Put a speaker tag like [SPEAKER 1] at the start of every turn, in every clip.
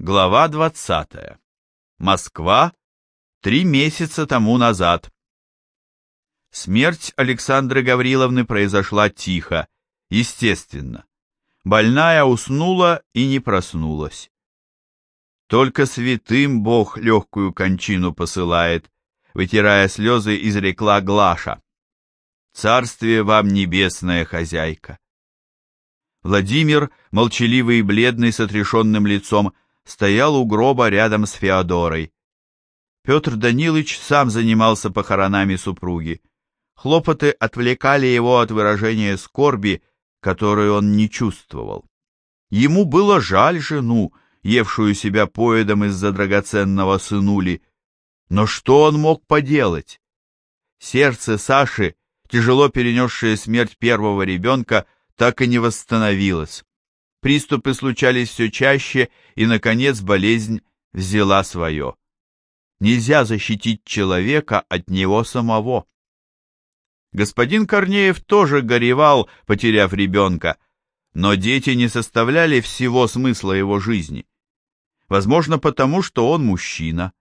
[SPEAKER 1] Глава 20. Москва. Три месяца тому назад. Смерть Александры Гавриловны произошла тихо, естественно. Больная уснула и не проснулась. Только святым Бог легкую кончину посылает, вытирая слезы, изрекла Глаша. Царствие вам небесная хозяйка. Владимир, молчаливый и бледный, с отрешенным лицом, стоял у гроба рядом с Феодорой. Петр Данилович сам занимался похоронами супруги. Хлопоты отвлекали его от выражения скорби, которую он не чувствовал. Ему было жаль жену, евшую себя поедом из-за драгоценного сынули. Но что он мог поделать? Сердце Саши, тяжело перенесшее смерть первого ребенка, так и не восстановилось. Приступы случались все чаще, и, наконец, болезнь взяла свое. Нельзя защитить человека от него самого. Господин Корнеев тоже горевал, потеряв ребенка, но дети не составляли всего смысла его жизни. Возможно, потому, что он мужчина.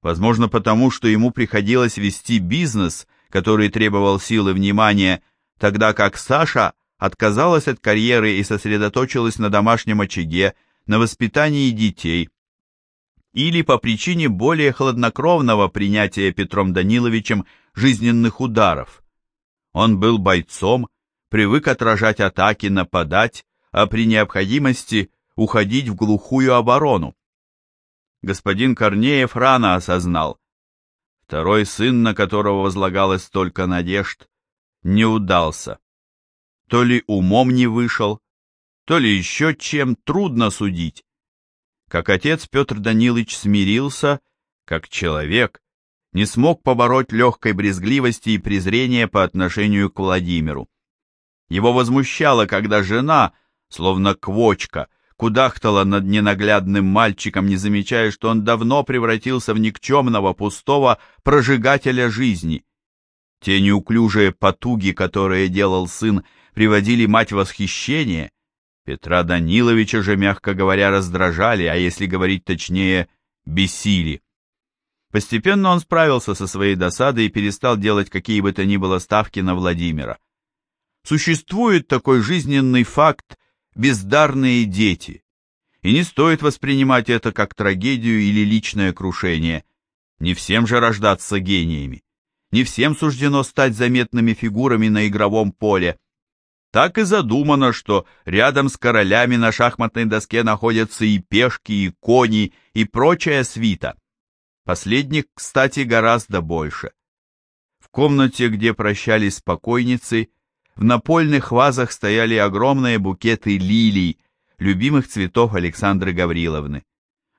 [SPEAKER 1] Возможно, потому, что ему приходилось вести бизнес, который требовал силы внимания, тогда как Саша отказалась от карьеры и сосредоточилась на домашнем очаге, на воспитании детей, или по причине более хладнокровного принятия Петром Даниловичем жизненных ударов. Он был бойцом, привык отражать атаки, нападать, а при необходимости уходить в глухую оборону. Господин Корнеев рано осознал, второй сын, на которого возлагалось столько надежд, не удался то ли умом не вышел, то ли еще чем трудно судить. Как отец Петр Данилович смирился, как человек, не смог побороть легкой брезгливости и презрения по отношению к Владимиру. Его возмущало, когда жена, словно квочка, кудахтала над ненаглядным мальчиком, не замечая, что он давно превратился в никчемного, пустого прожигателя жизни. Те неуклюжие потуги, которые делал сын, приводили мать в восхищение, Петра Даниловича же, мягко говоря, раздражали, а если говорить точнее, бесили. Постепенно он справился со своей досадой и перестал делать какие бы то ни было ставки на Владимира. Существует такой жизненный факт «бездарные дети», и не стоит воспринимать это как трагедию или личное крушение. Не всем же рождаться гениями. Не всем суждено стать заметными фигурами на игровом поле так и задумано, что рядом с королями на шахматной доске находятся и пешки, и кони, и прочая свита. Последних, кстати, гораздо больше. В комнате, где прощались с покойницей, в напольных вазах стояли огромные букеты лилий, любимых цветов Александры Гавриловны.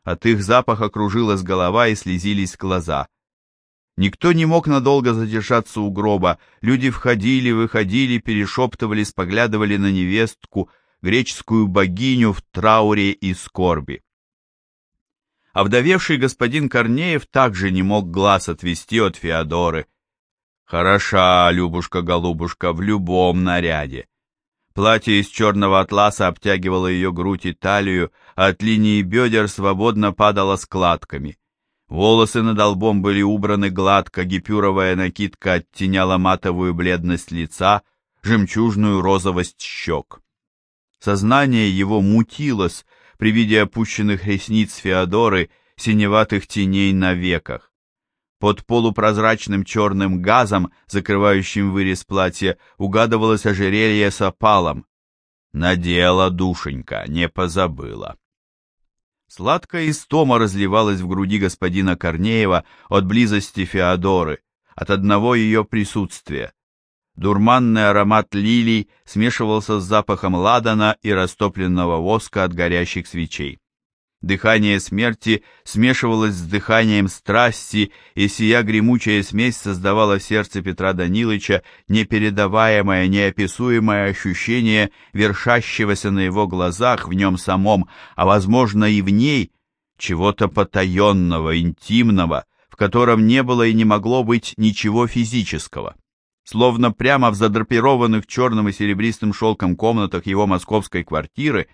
[SPEAKER 1] От их запаха кружилась голова и слезились глаза – Никто не мог надолго задержаться у гроба. Люди входили, выходили, перешептывались, поглядывали на невестку, греческую богиню в трауре и скорби. Овдовевший господин Корнеев также не мог глаз отвести от Феодоры. Хороша, Любушка-голубушка, в любом наряде. Платье из черного атласа обтягивало ее грудь и талию, а от линии бедер свободно падало складками. Волосы над лбом были убраны гладко, гипюровая накидка оттеняла матовую бледность лица, жемчужную розовость щек. Сознание его мутилось при виде опущенных ресниц Феодоры, синеватых теней на веках. Под полупрозрачным черным газом, закрывающим вырез платья, угадывалось ожерелье с опалом. Надела душенька, не позабыла. Сладкая истома разливалась в груди господина Корнеева от близости Феодоры, от одного ее присутствия. Дурманный аромат лилий смешивался с запахом ладана и растопленного воска от горящих свечей. Дыхание смерти смешивалось с дыханием страсти, и сия гремучая смесь создавала в сердце Петра Данилыча непередаваемое, неописуемое ощущение вершащегося на его глазах в нем самом, а, возможно, и в ней, чего-то потаенного, интимного, в котором не было и не могло быть ничего физического. Словно прямо в задрапированных черным и серебристым шелком комнатах его московской квартиры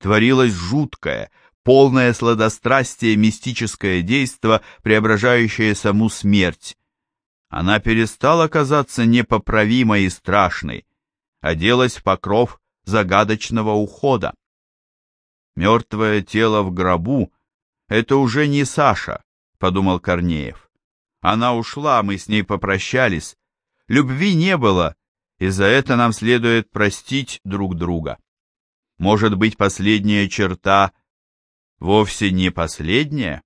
[SPEAKER 1] творилось жуткое, полное сладострастие мистическое действо, преображающее саму смерть. Она перестала казаться непоправимой и страшной, оделась в покров загадочного ухода. Мертвое тело в гробу — это уже не Саша, — подумал Корнеев. Она ушла, мы с ней попрощались. Любви не было, и за это нам следует простить друг друга. Может быть, последняя черта вовсе не последняя?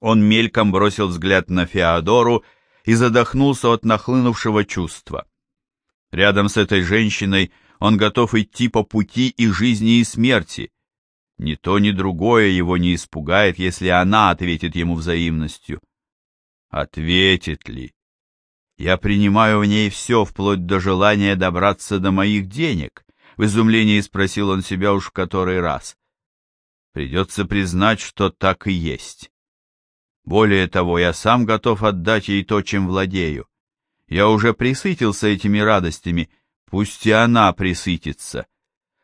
[SPEAKER 1] Он мельком бросил взгляд на Феодору и задохнулся от нахлынувшего чувства. Рядом с этой женщиной он готов идти по пути и жизни, и смерти. Ни то, ни другое его не испугает, если она ответит ему взаимностью. Ответит ли? Я принимаю в ней все, вплоть до желания добраться до моих денег. В изумлении спросил он себя уж в который раз. Придется признать, что так и есть. Более того, я сам готов отдать ей то, чем владею. Я уже присытился этими радостями, пусть и она присытится.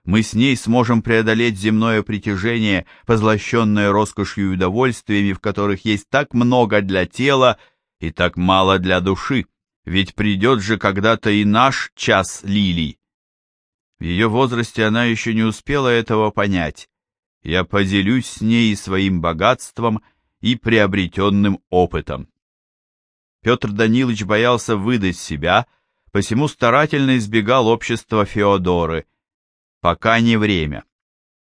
[SPEAKER 1] Мы с ней сможем преодолеть земное притяжение, позлощенное роскошью и удовольствиями, в которых есть так много для тела и так мало для души. Ведь придет же когда-то и наш час лилий. В ее возрасте она еще не успела этого понять. Я поделюсь с ней своим богатством и приобретенным опытом. Петр Данилович боялся выдать себя, посему старательно избегал общества Феодоры. Пока не время.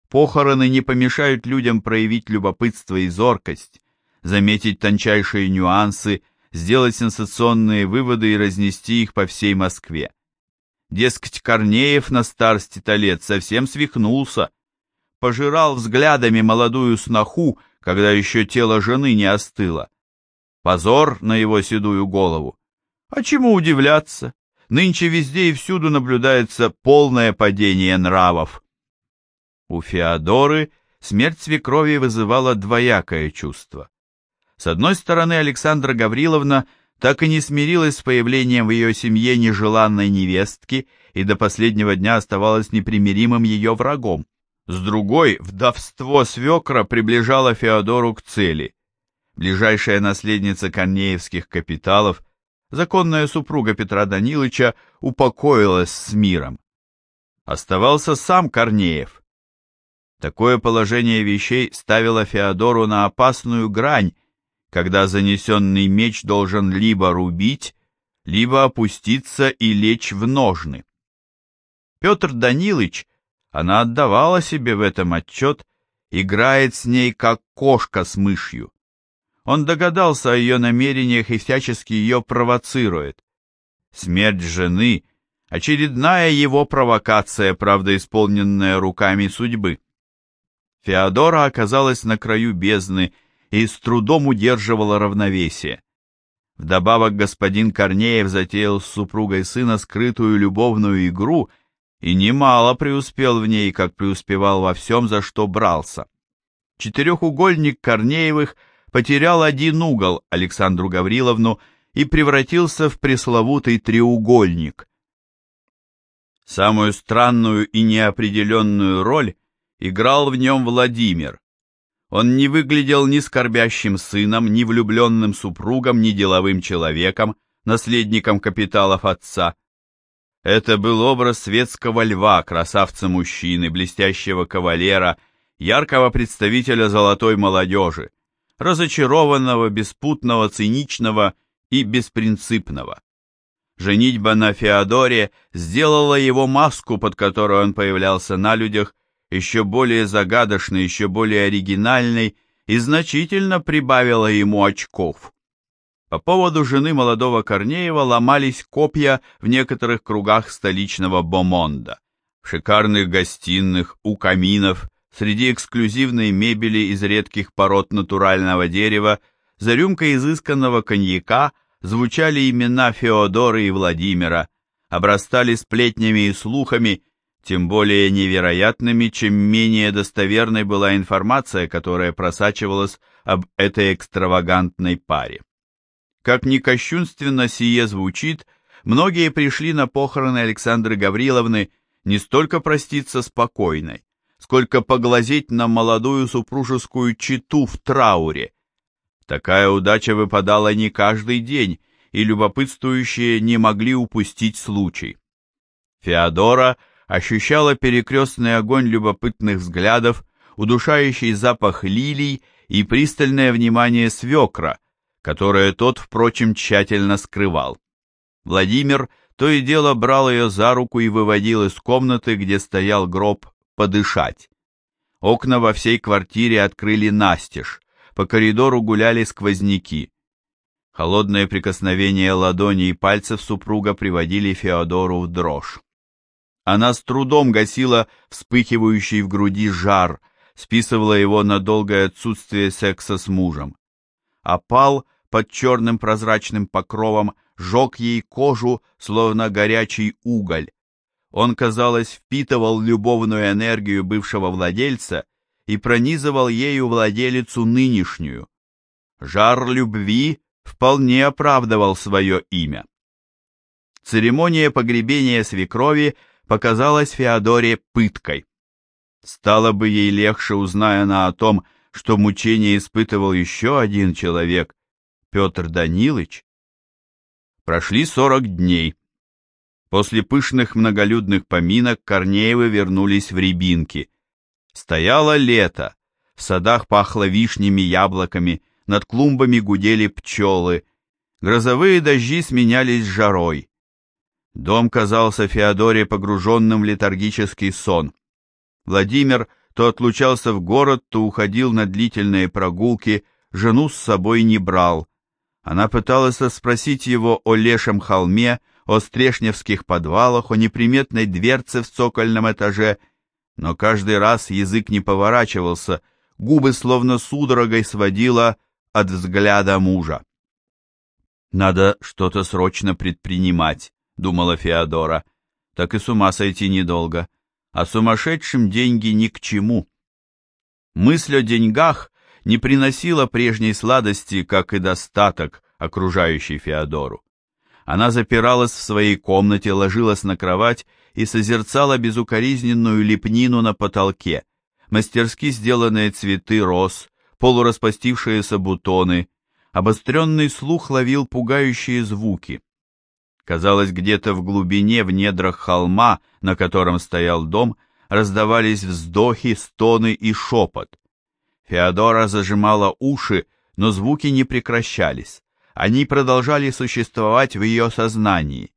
[SPEAKER 1] Похороны не помешают людям проявить любопытство и зоркость, заметить тончайшие нюансы, сделать сенсационные выводы и разнести их по всей Москве. Дескать, Корнеев на старости-то лет совсем свихнулся, пожирал взглядами молодую сноху, когда еще тело жены не остыло. Позор на его седую голову. А чему удивляться? Нынче везде и всюду наблюдается полное падение нравов. У Феодоры смерть свекрови вызывала двоякое чувство. С одной стороны, Александра Гавриловна так и не смирилась с появлением в ее семье нежеланной невестки и до последнего дня оставалась непримиримым ее врагом. С другой, вдовство свекра приближало Феодору к цели. Ближайшая наследница корнеевских капиталов, законная супруга Петра Данилыча, упокоилась с миром. Оставался сам Корнеев. Такое положение вещей ставило Феодору на опасную грань, когда занесенный меч должен либо рубить, либо опуститься и лечь в ножны. Петр Данилыч, она отдавала себе в этом отчет, играет с ней, как кошка с мышью. Он догадался о ее намерениях и всячески ее провоцирует. Смерть жены — очередная его провокация, правда исполненная руками судьбы. Феодора оказалась на краю бездны и с трудом удерживала равновесие. Вдобавок господин Корнеев затеял с супругой сына скрытую любовную игру и немало преуспел в ней, как преуспевал во всем, за что брался. Четырехугольник Корнеевых — потерял один угол Александру Гавриловну и превратился в пресловутый треугольник. Самую странную и неопределенную роль играл в нем Владимир. Он не выглядел ни скорбящим сыном, ни влюбленным супругом, ни деловым человеком, наследником капиталов отца. Это был образ светского льва, красавца-мужчины, блестящего кавалера, яркого представителя золотой молодежи, разочарованного, беспутного, циничного и беспринципного. Женитьба на Феодоре сделала его маску, под которой он появлялся на людях, еще более загадочной, еще более оригинальной и значительно прибавила ему очков. По поводу жены молодого Корнеева ломались копья в некоторых кругах столичного Бомонда. В шикарных гостиных, у каминов, Среди эксклюзивной мебели из редких пород натурального дерева за рюмкой изысканного коньяка звучали имена Феодора и Владимира, обрастали сплетнями и слухами, тем более невероятными, чем менее достоверной была информация, которая просачивалась об этой экстравагантной паре. Как ни кощунственно сие звучит, многие пришли на похороны Александры Гавриловны не столько проститься спокойной, сколько поглазеть на молодую супружескую читу в трауре. Такая удача выпадала не каждый день, и любопытствующие не могли упустить случай. Феодора ощущала перекрестный огонь любопытных взглядов, удушающий запах лилий и пристальное внимание свекра, которое тот, впрочем, тщательно скрывал. Владимир то и дело брал ее за руку и выводил из комнаты, где стоял гроб, подышать. Окна во всей квартире открыли настежь, по коридору гуляли сквозняки. Холодное прикосновение ладони и пальцев супруга приводили Феодору в дрожь. Она с трудом гасила вспыхивающий в груди жар, списывала его на долгое отсутствие секса с мужем. Опал под черным прозрачным покровом жег ей кожу, словно горячий уголь. Он, казалось, впитывал любовную энергию бывшего владельца и пронизывал ею владелицу нынешнюю. Жар любви вполне оправдывал свое имя. Церемония погребения свекрови показалась Феодоре пыткой. Стало бы ей легче, узная она о том, что мучение испытывал еще один человек, Петр Данилович. Прошли сорок дней. После пышных многолюдных поминок Корнеевы вернулись в Рябинки. Стояло лето, в садах пахло вишнями, яблоками, над клумбами гудели пчелы, грозовые дожди сменялись жарой. Дом казался Феодоре погруженным в летаргический сон. Владимир то отлучался в город, то уходил на длительные прогулки, жену с собой не брал. Она пыталась спросить его о Лешем холме, о стрешневских подвалах, о неприметной дверце в цокольном этаже, но каждый раз язык не поворачивался, губы словно судорогой сводило от взгляда мужа. «Надо что-то срочно предпринимать», — думала Феодора. «Так и с ума сойти недолго. А сумасшедшим деньги ни к чему». Мысль о деньгах не приносила прежней сладости, как и достаток, окружающий Феодору. Она запиралась в своей комнате, ложилась на кровать и созерцала безукоризненную лепнину на потолке, мастерски сделанные цветы роз, полураспастившиеся бутоны, обостренный слух ловил пугающие звуки. Казалось, где-то в глубине, в недрах холма, на котором стоял дом, раздавались вздохи, стоны и шепот. Феодора зажимала уши, но звуки не прекращались они продолжали существовать в ее сознании.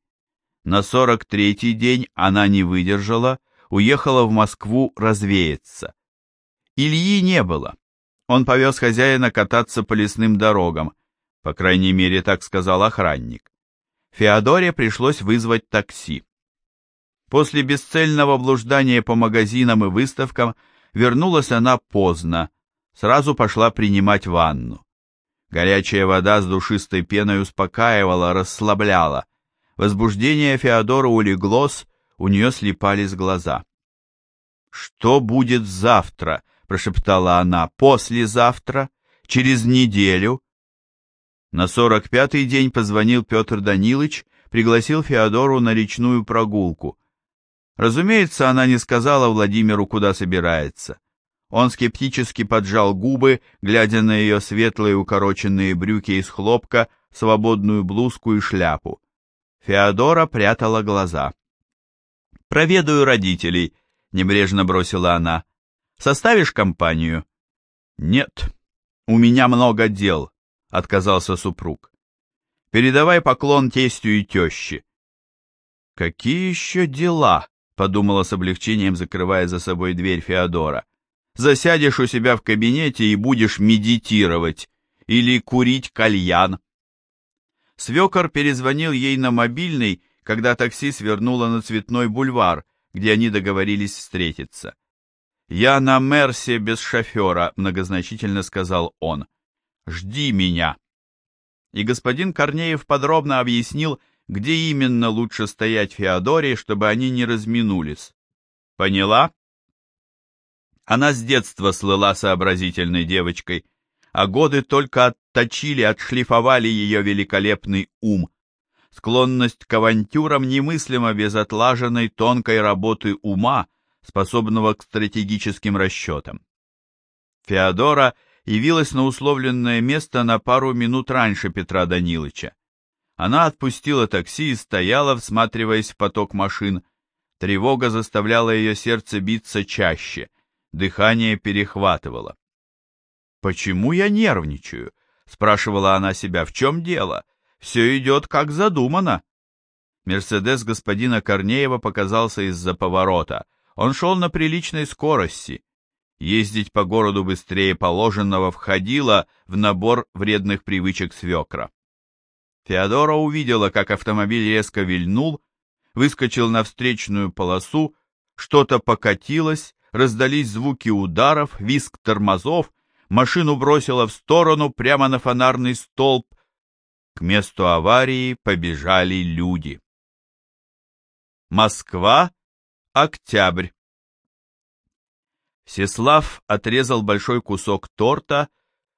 [SPEAKER 1] На сорок третий день она не выдержала, уехала в Москву развеяться. Ильи не было. Он повез хозяина кататься по лесным дорогам, по крайней мере, так сказал охранник. Феодоре пришлось вызвать такси. После бесцельного блуждания по магазинам и выставкам вернулась она поздно, сразу пошла принимать ванну. Горячая вода с душистой пеной успокаивала, расслабляла. Возбуждение Феодора улеглось, у нее слепались глаза. «Что будет завтра?» — прошептала она. «Послезавтра? Через неделю?» На сорок пятый день позвонил Петр Данилович, пригласил Феодору на речную прогулку. Разумеется, она не сказала Владимиру, куда собирается. Он скептически поджал губы, глядя на ее светлые укороченные брюки из хлопка, свободную блузку и шляпу. Феодора прятала глаза. «Проведаю родителей», — небрежно бросила она. «Составишь компанию?» «Нет, у меня много дел», — отказался супруг. «Передавай поклон тестю и теще». «Какие еще дела?» — подумала с облегчением, закрывая за собой дверь Феодора засядешь у себя в кабинете и будешь медитировать или курить кальян. Свекор перезвонил ей на мобильный, когда такси свернуло на Цветной бульвар, где они договорились встретиться. «Я на Мерсе без шофера», — многозначительно сказал он. «Жди меня». И господин Корнеев подробно объяснил, где именно лучше стоять Феодоре, чтобы они не разминулись. «Поняла?» Она с детства слыла сообразительной девочкой, а годы только отточили, отшлифовали ее великолепный ум. Склонность к авантюрам немыслима без отлаженной тонкой работы ума, способного к стратегическим расчетам. Феодора явилась на условленное место на пару минут раньше Петра Данилыча. Она отпустила такси и стояла, всматриваясь в поток машин. Тревога заставляла ее сердце биться чаще, дыхание перехватывало. «Почему я нервничаю?» — спрашивала она себя. «В чем дело? Все идет как задумано». Мерседес господина Корнеева показался из-за поворота. Он шел на приличной скорости. Ездить по городу быстрее положенного входило в набор вредных привычек свекра. Феодора увидела, как автомобиль резко вильнул, выскочил на встречную полосу, что-то покатилось, раздались звуки ударов, визг тормозов, машину бросило в сторону прямо на фонарный столб. К месту аварии побежали люди. Москва, октябрь. Сеслав отрезал большой кусок торта,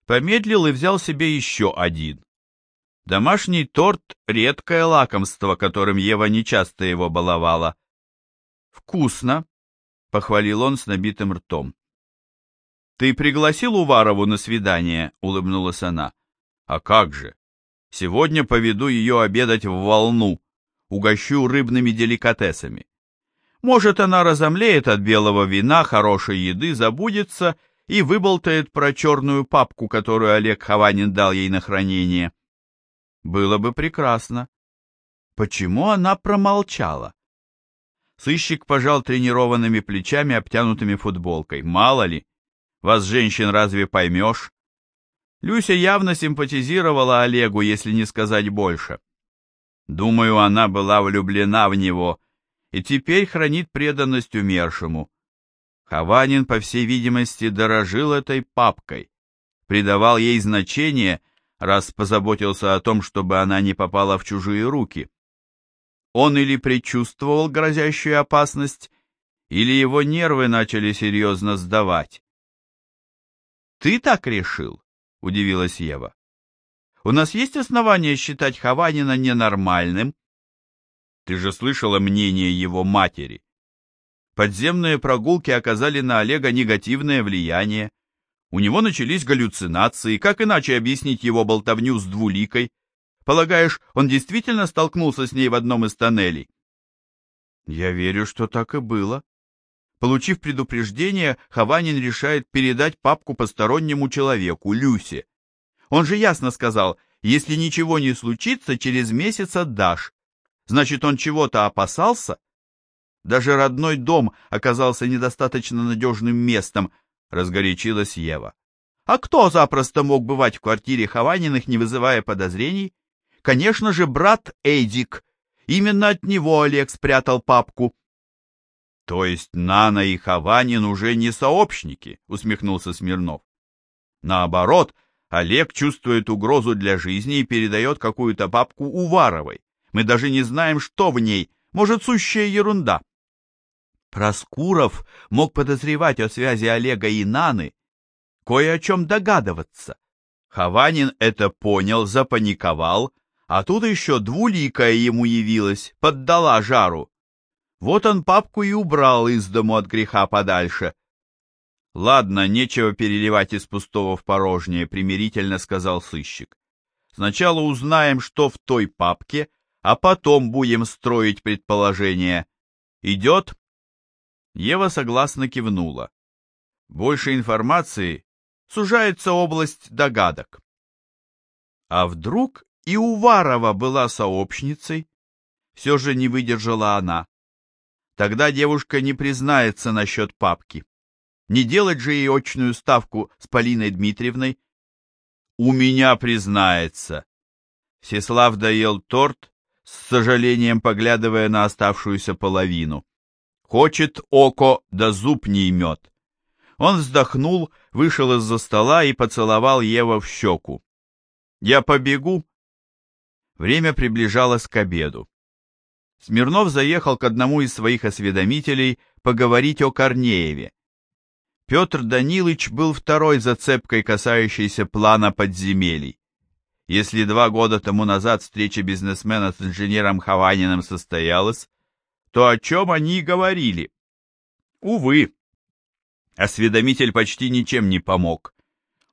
[SPEAKER 1] помедлил и взял себе еще один. Домашний торт — редкое лакомство, которым Ева нечасто его баловала. «Вкусно», — похвалил он с набитым ртом. «Ты пригласил Уварову на свидание?» — улыбнулась она. «А как же? Сегодня поведу ее обедать в волну, угощу рыбными деликатесами. Может, она разомлеет от белого вина, хорошей еды, забудется и выболтает про черную папку, которую Олег Хованин дал ей на хранение. Было бы прекрасно. Почему она промолчала? Сыщик пожал тренированными плечами, обтянутыми футболкой. Мало ли, вас, женщин, разве поймешь? Люся явно симпатизировала Олегу, если не сказать больше. Думаю, она была влюблена в него и теперь хранит преданность умершему. Хованин, по всей видимости, дорожил этой папкой, придавал ей значение, раз позаботился о том, чтобы она не попала в чужие руки. Он или предчувствовал грозящую опасность, или его нервы начали серьезно сдавать. «Ты так решил?» — удивилась Ева. «У нас есть основания считать Хованина ненормальным?» Ты же слышала мнение его матери. Подземные прогулки оказали на Олега негативное влияние. У него начались галлюцинации, как иначе объяснить его болтовню с двуликой? Полагаешь, он действительно столкнулся с ней в одном из тоннелей? Я верю, что так и было. Получив предупреждение, Хованин решает передать папку постороннему человеку, Люсе. Он же ясно сказал, если ничего не случится, через месяц отдашь. Значит, он чего-то опасался? Даже родной дом оказался недостаточно надежным местом, разгорячилась Ева. А кто запросто мог бывать в квартире Хованиных, не вызывая подозрений? Конечно же, брат Эйдик. Именно от него Олег спрятал папку. То есть Нана и Хованин уже не сообщники, усмехнулся Смирнов. Наоборот, Олег чувствует угрозу для жизни и передает какую-то папку Уваровой. Мы даже не знаем, что в ней. Может, сущая ерунда. Проскуров мог подозревать о связи Олега и Наны, кое о чем догадываться. Хованин это понял, запаниковал, а тут еще двуликая ему явилась, поддала жару. Вот он папку и убрал из дому от греха подальше. Ладно, нечего переливать из пустого в порожнее, примирительно сказал сыщик. Сначала узнаем, что в той папке, а потом будем строить предположения. Идет?» Ева согласно кивнула. Больше информации сужается область догадок. А вдруг и Уварова была сообщницей? Все же не выдержала она. Тогда девушка не признается насчет папки. Не делать же ей очную ставку с Полиной Дмитриевной. У меня признается. Всеслав доел торт с сожалением поглядывая на оставшуюся половину. Хочет око, да зуб не имет. Он вздохнул, вышел из-за стола и поцеловал Ева в щеку. «Я побегу?» Время приближалось к обеду. Смирнов заехал к одному из своих осведомителей поговорить о Корнееве. Петр Данилович был второй зацепкой, касающейся плана подземелий. Если два года тому назад встреча бизнесмена с инженером Хованиным состоялась, то о чем они говорили? Увы. Осведомитель почти ничем не помог.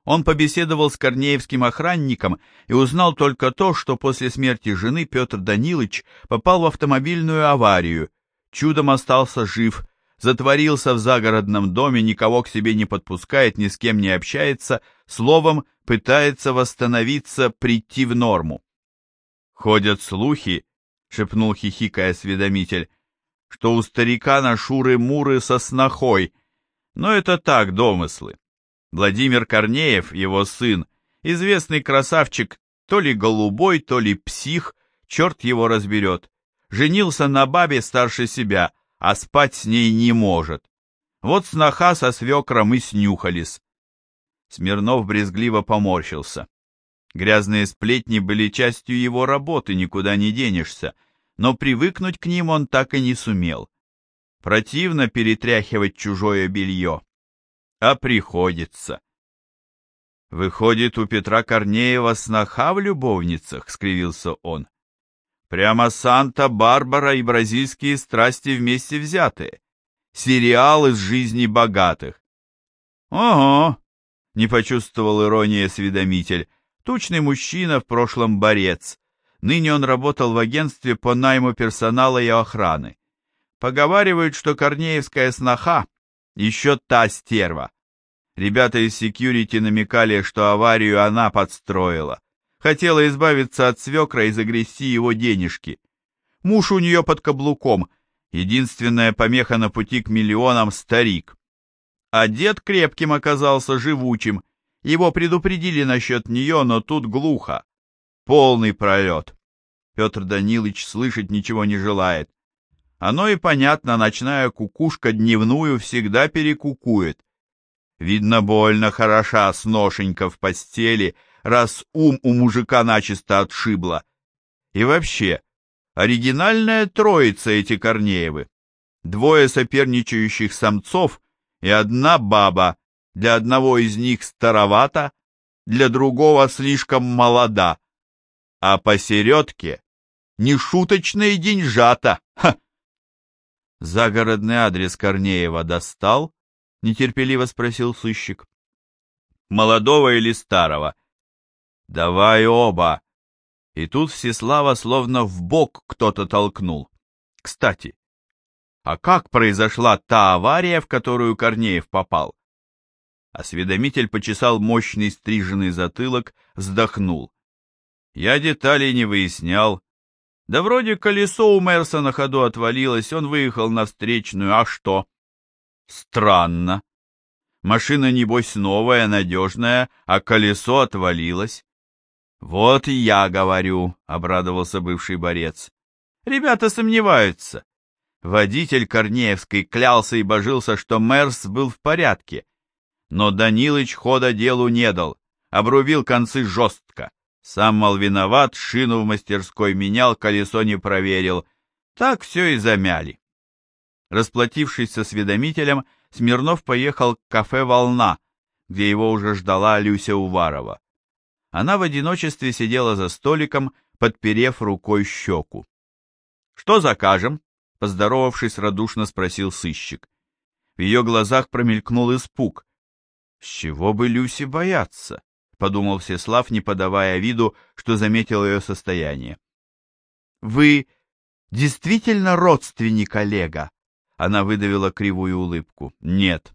[SPEAKER 1] Он побеседовал с корнеевским охранником и узнал только то, что после смерти жены Петр Данилович попал в автомобильную аварию, чудом остался жив, затворился в загородном доме, никого к себе не подпускает, ни с кем не общается, словом, пытается восстановиться, прийти в норму. Ходят слухи, — шепнул хихикая осведомитель, — что у старика на шуры-муры со снохой, но это так, домыслы. Владимир Корнеев, его сын, известный красавчик, то ли голубой, то ли псих, черт его разберет, женился на бабе старше себя, а спать с ней не может. Вот сноха со свекром и снюхались. Смирнов брезгливо поморщился. Грязные сплетни были частью его работы, никуда не денешься, но привыкнуть к ним он так и не сумел. Противно перетряхивать чужое белье. А приходится. Выходит, у Петра Корнеева сноха в любовницах, скривился он. Прямо Санта-Барбара и бразильские страсти вместе взятые. Сериал из жизни богатых. Ого, не почувствовал иронии осведомитель. Тучный мужчина, в прошлом борец. Ныне он работал в агентстве по найму персонала и охраны. Поговаривают, что Корнеевская сноха еще та стерва. Ребята из секьюрити намекали, что аварию она подстроила. Хотела избавиться от свекра и загрести его денежки. Муж у нее под каблуком, единственная помеха на пути к миллионам старик. А дед крепким оказался живучим. Его предупредили насчет нее, но тут глухо. Полный пролет. Петр Данилович слышать ничего не желает. Оно и понятно, ночная кукушка дневную всегда перекукует. Видно, больно хороша сношенька в постели, раз ум у мужика начисто отшибло. И вообще, оригинальная троица эти Корнеевы. Двое соперничающих самцов и одна баба, для одного из них старовата, для другого слишком молода, а посередке нешуточные деньжата. Ха! Загородный адрес Корнеева достал? Нетерпеливо спросил сыщик. Молодого или старого? Давай оба. И тут Всеслава словно в бок кто-то толкнул. Кстати, а как произошла та авария, в которую Корнеев попал? Осведомитель почесал мощный стриженный затылок, вздохнул. Я деталей не выяснял. Да вроде колесо у Мерса на ходу отвалилось, он выехал на встречную, а что? Странно. Машина, небось, новая, надежная, а колесо отвалилось. Вот и я говорю, — обрадовался бывший борец. Ребята сомневаются. Водитель Корнеевской клялся и божился, что Мерс был в порядке. Но Данилыч хода делу не дал, обрубил концы жестко. Сам, мол, виноват, шину в мастерской менял, колесо не проверил. Так все и замяли. Расплатившись со осведомителем, Смирнов поехал к кафе «Волна», где его уже ждала Люся Уварова. Она в одиночестве сидела за столиком, подперев рукой щеку. «Что закажем?» — поздоровавшись, радушно спросил сыщик. В ее глазах промелькнул испуг. «С чего бы Люсе бояться?» — подумал Всеслав, не подавая виду, что заметил ее состояние. «Вы действительно родственник Олега?» Она выдавила кривую улыбку. «Нет.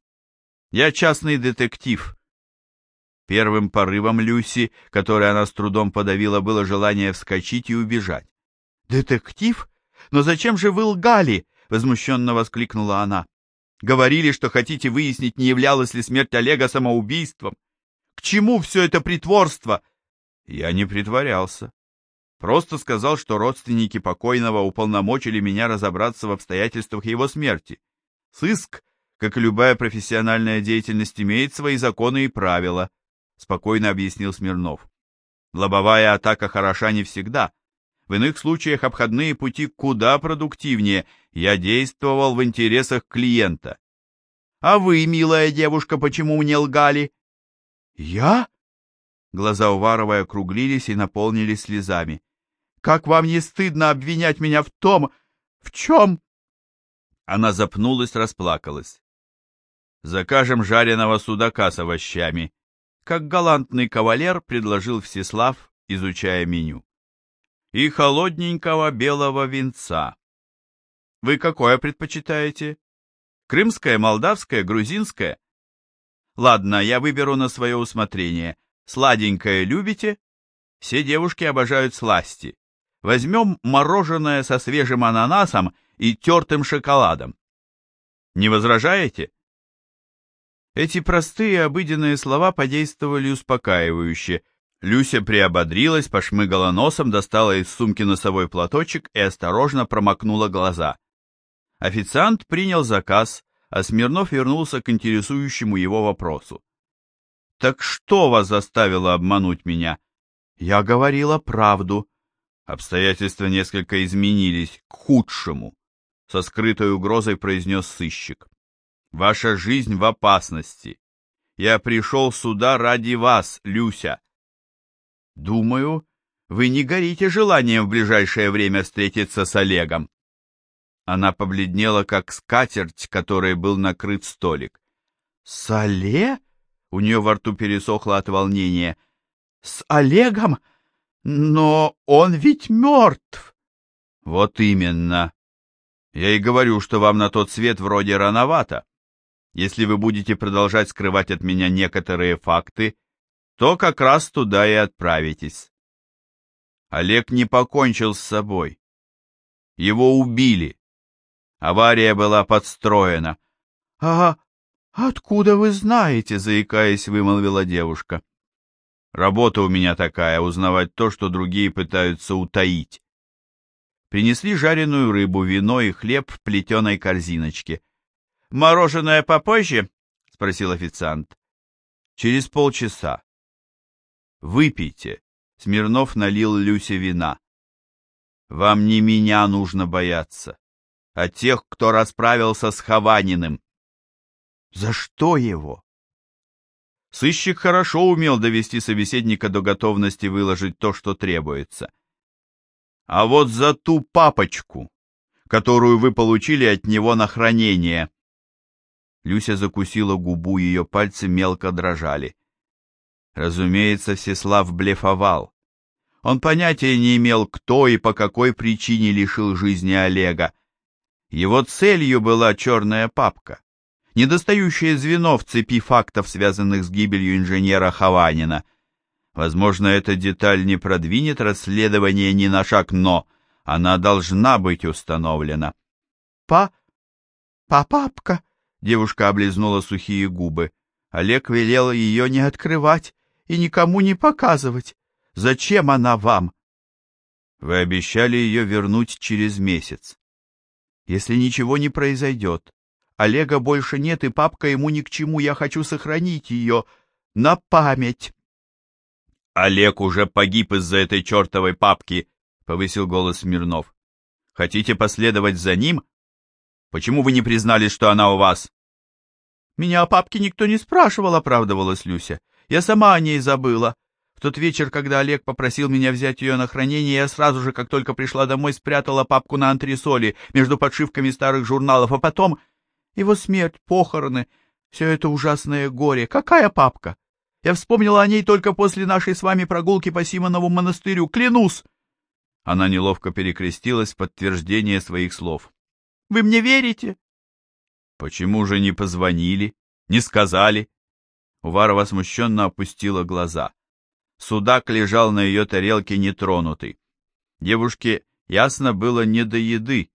[SPEAKER 1] Я частный детектив». Первым порывом Люси, который она с трудом подавила, было желание вскочить и убежать. «Детектив? Но зачем же вы лгали?» — возмущенно воскликнула она. «Говорили, что хотите выяснить, не являлась ли смерть Олега самоубийством. К чему все это притворство? Я не притворялся. Просто сказал, что родственники покойного уполномочили меня разобраться в обстоятельствах его смерти. Сыск, как и любая профессиональная деятельность, имеет свои законы и правила, спокойно объяснил Смирнов. Лобовая атака хороша не всегда. В иных случаях обходные пути куда продуктивнее. Я действовал в интересах клиента. А вы, милая девушка, почему мне лгали? «Я?» Глаза Уваровой округлились и наполнились слезами. «Как вам не стыдно обвинять меня в том, в чем?» Она запнулась, расплакалась. Закажем жареного судака с овощами, как галантный кавалер предложил Всеслав, изучая меню. И холодненького белого винца. Вы какое предпочитаете? Крымское, молдавское, грузинское? Ладно, я выберу на свое усмотрение. Сладенькое любите? Все девушки обожают сласти. Возьмем мороженое со свежим ананасом и тертым шоколадом. Не возражаете? Эти простые обыденные слова подействовали успокаивающе. Люся приободрилась, пошмыгала носом, достала из сумки носовой платочек и осторожно промокнула глаза. Официант принял заказ, а Смирнов вернулся к интересующему его вопросу. «Так что вас заставило обмануть меня?» «Я говорила правду». Обстоятельства несколько изменились, к худшему, — со скрытой угрозой произнес сыщик. Ваша жизнь в опасности. Я пришел сюда ради вас, Люся. Думаю, вы не горите желанием в ближайшее время встретиться с Олегом. Она побледнела, как скатерть, которой был накрыт столик. «С Оле?» — у нее во рту пересохло от волнения. «С Олегом? Но он ведь мертв!» «Вот именно. Я и говорю, что вам на тот свет вроде рановато. Если вы будете продолжать скрывать от меня некоторые факты, то как раз туда и отправитесь. Олег не покончил с собой. Его убили. Авария была подстроена. — А откуда вы знаете, — заикаясь, вымолвила девушка. — Работа у меня такая, узнавать то, что другие пытаются утаить. Принесли жареную рыбу, вино и хлеб в плетеной корзиночке. «Мороженое попозже?» — спросил официант. «Через полчаса». «Выпейте». Смирнов налил Люсе вина. «Вам не меня нужно бояться, а тех, кто расправился с Хованиным». «За что его?» Сыщик хорошо умел довести собеседника до готовности выложить то, что требуется. «А вот за ту папочку, которую вы получили от него на хранение», Люся закусила губу, ее пальцы мелко дрожали. Разумеется, Всеслав блефовал. Он понятия не имел, кто и по какой причине лишил жизни Олега. Его целью была черная папка, недостающее звено в цепи фактов, связанных с гибелью инженера Хованина. Возможно, эта деталь не продвинет расследование ни на шаг, но она должна быть установлена. «Па... па папка!» Девушка облизнула сухие губы. Олег велел ее не открывать и никому не показывать. Зачем она вам? Вы обещали ее вернуть через месяц. Если ничего не произойдет, Олега больше нет, и папка ему ни к чему, я хочу сохранить ее на память. Олег уже погиб из-за этой чертовой папки, повысил голос Смирнов. Хотите последовать за ним? Почему вы не признались, что она у вас? Меня о папке никто не спрашивал, оправдывалась Люся. Я сама о ней забыла. В тот вечер, когда Олег попросил меня взять ее на хранение, я сразу же, как только пришла домой, спрятала папку на антресоли между подшивками старых журналов, а потом его смерть, похороны, все это ужасное горе. Какая папка? Я вспомнила о ней только после нашей с вами прогулки по Симонову монастырю, клянусь!» Она неловко перекрестилась в подтверждение своих слов. Вы мне верите?» «Почему же не позвонили? Не сказали?» Уварова смущенно опустила глаза. Судак лежал на ее тарелке нетронутый. Девушке ясно было не до еды,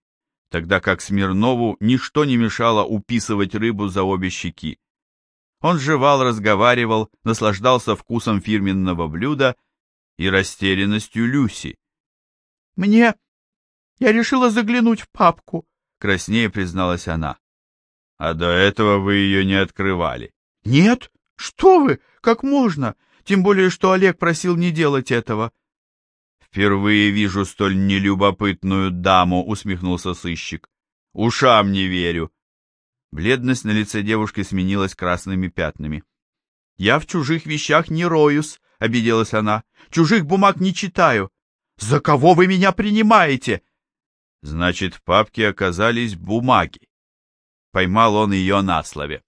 [SPEAKER 1] тогда как Смирнову ничто не мешало уписывать рыбу за обе щеки. Он жевал, разговаривал, наслаждался вкусом фирменного блюда и растерянностью Люси. «Мне... Я решила заглянуть в папку краснее призналась она. А до этого вы ее не открывали. Нет? Что вы? Как можно? Тем более, что Олег просил не делать этого. Впервые вижу столь нелюбопытную даму, усмехнулся сыщик. Ушам не верю. Бледность на лице девушки сменилась красными пятнами. «Я в чужих вещах не роюсь», — обиделась она. «Чужих бумаг не читаю. За кого вы меня принимаете?» Значит, в папке оказались бумаги. Поймал он ее на слове.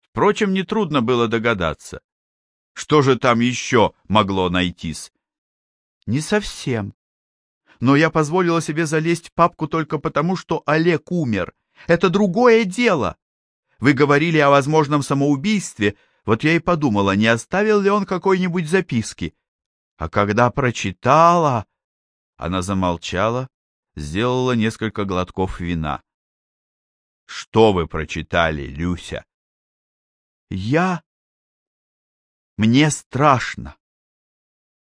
[SPEAKER 1] Впрочем, нетрудно было догадаться. Что же там еще могло найтись?
[SPEAKER 2] Не совсем. Но я позволила себе залезть в папку только потому, что Олег умер. Это другое дело. Вы говорили о возможном самоубийстве, вот я и подумала, не оставил ли он какой-нибудь записки. А когда прочитала... Она замолчала, сделала несколько глотков вина.
[SPEAKER 1] Что вы прочитали, Люся?
[SPEAKER 2] Я... Мне страшно.